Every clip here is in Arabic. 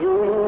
you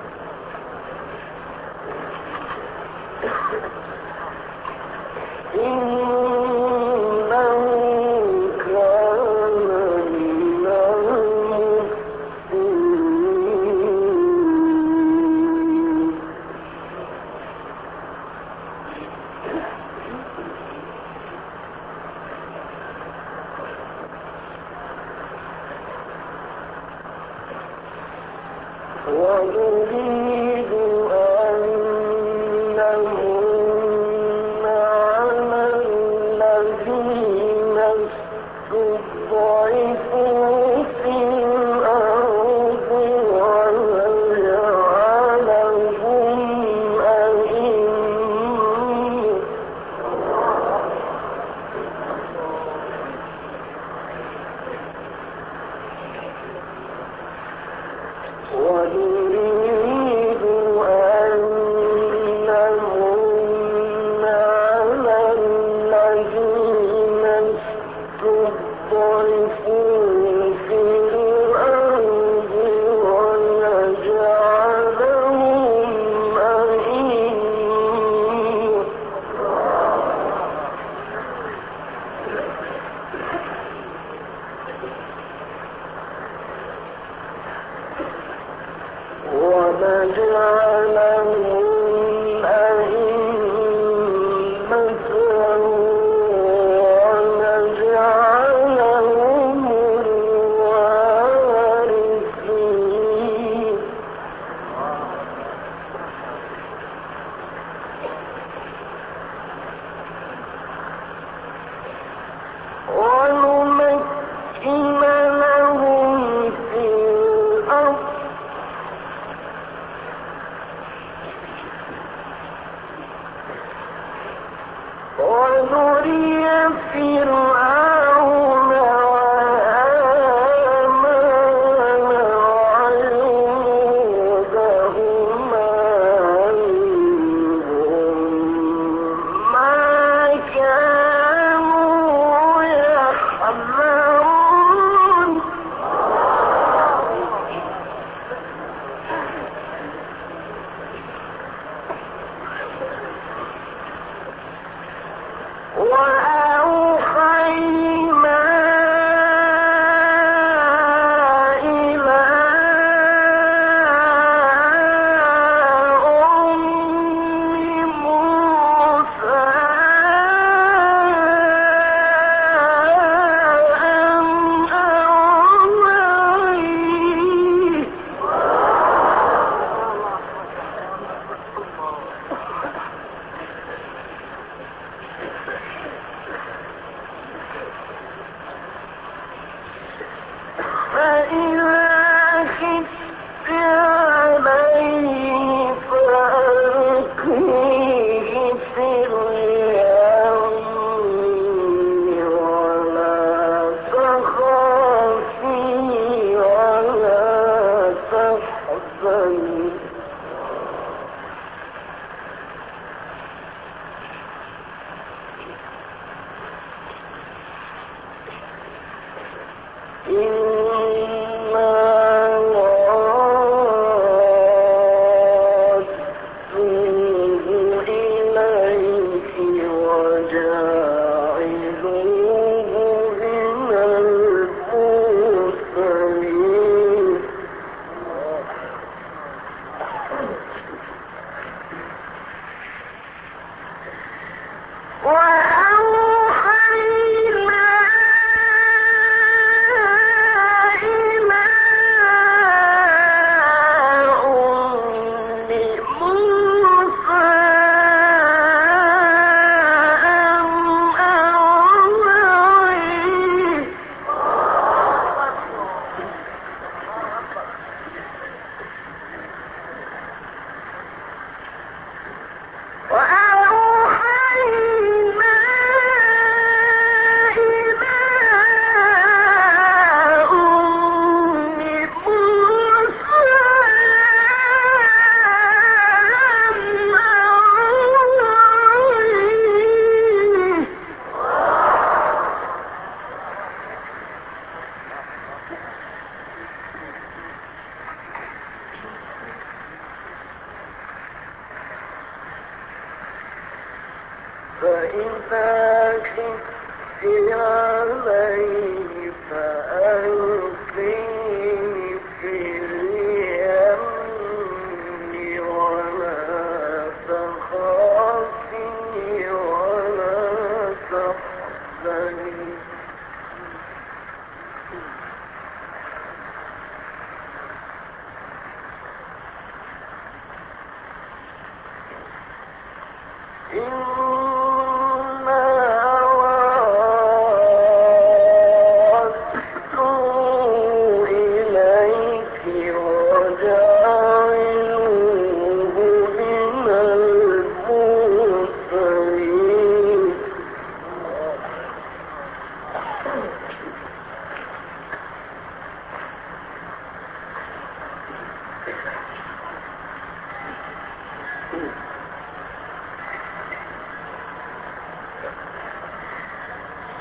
عليه فأنت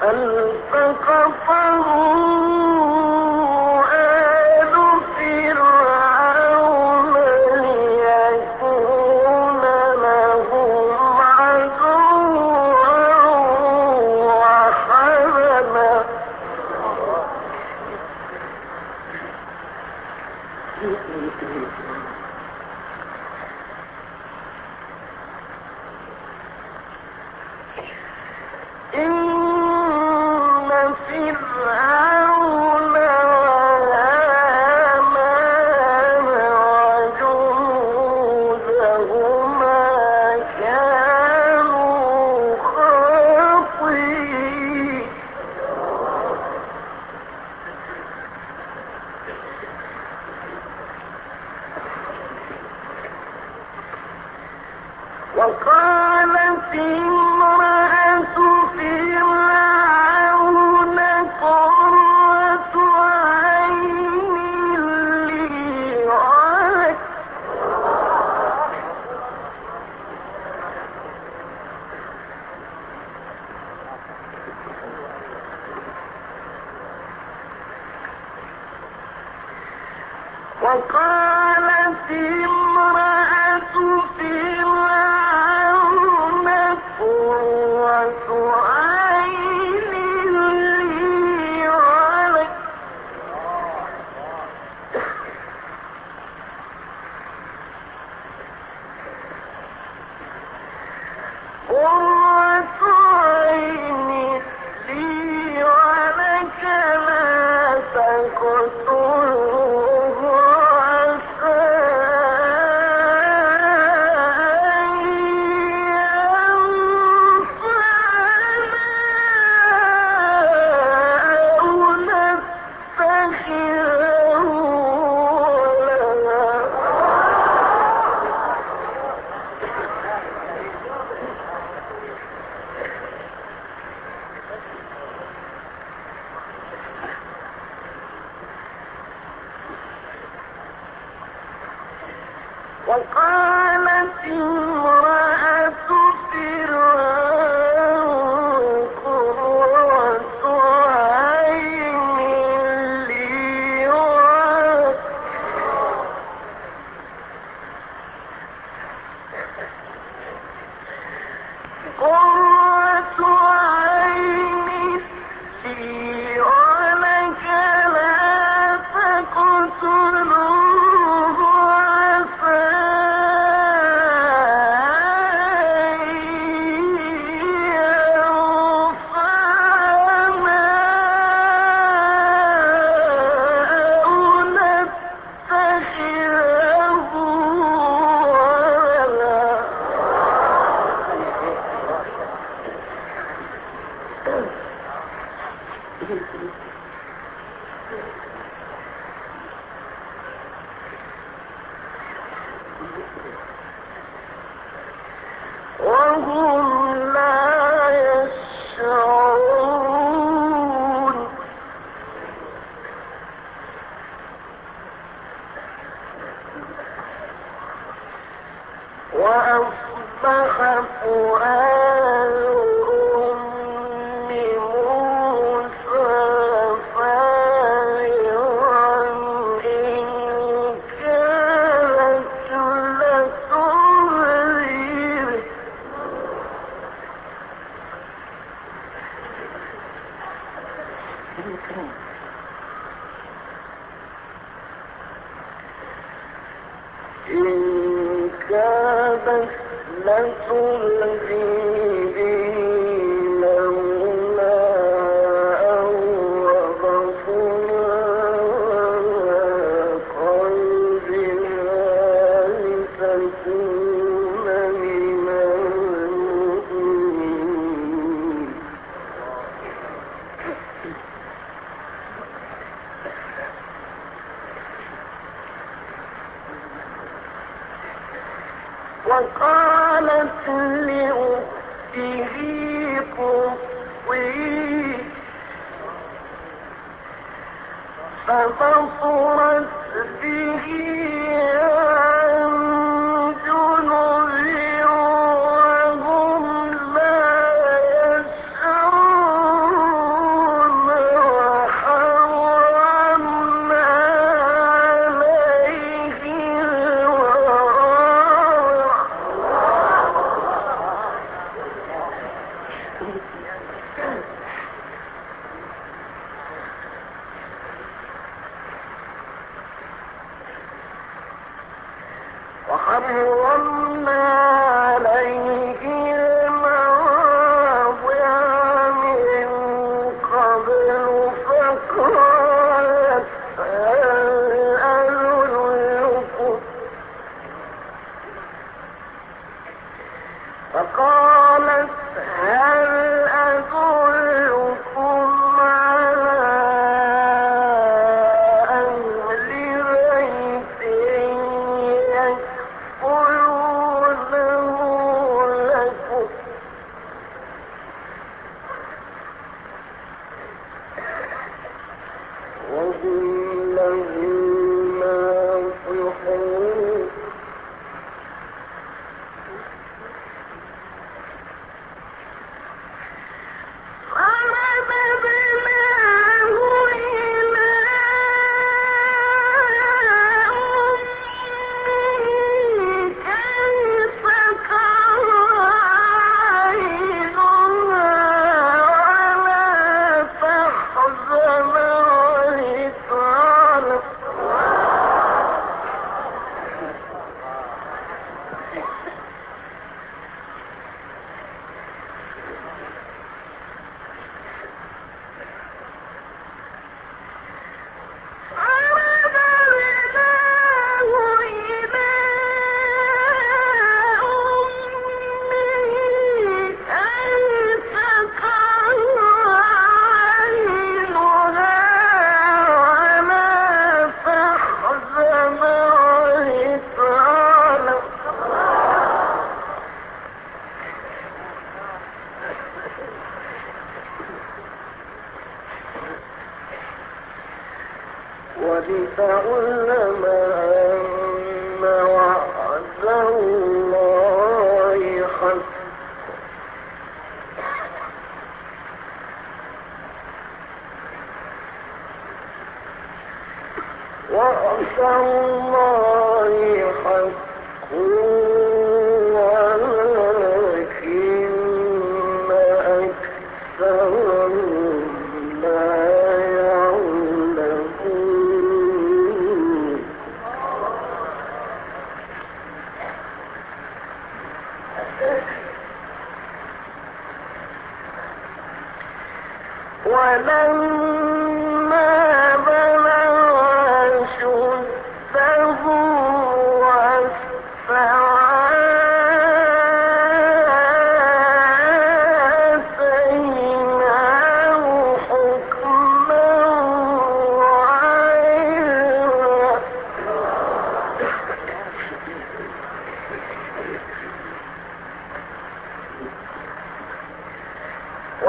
التقطه وهم لتلقي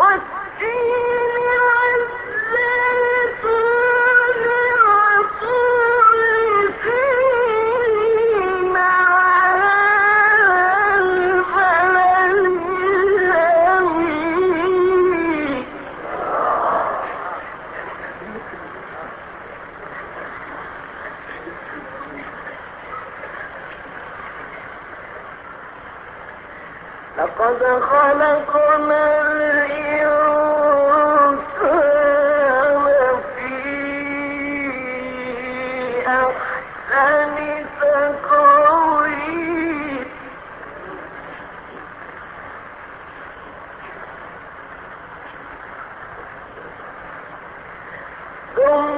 First Go on.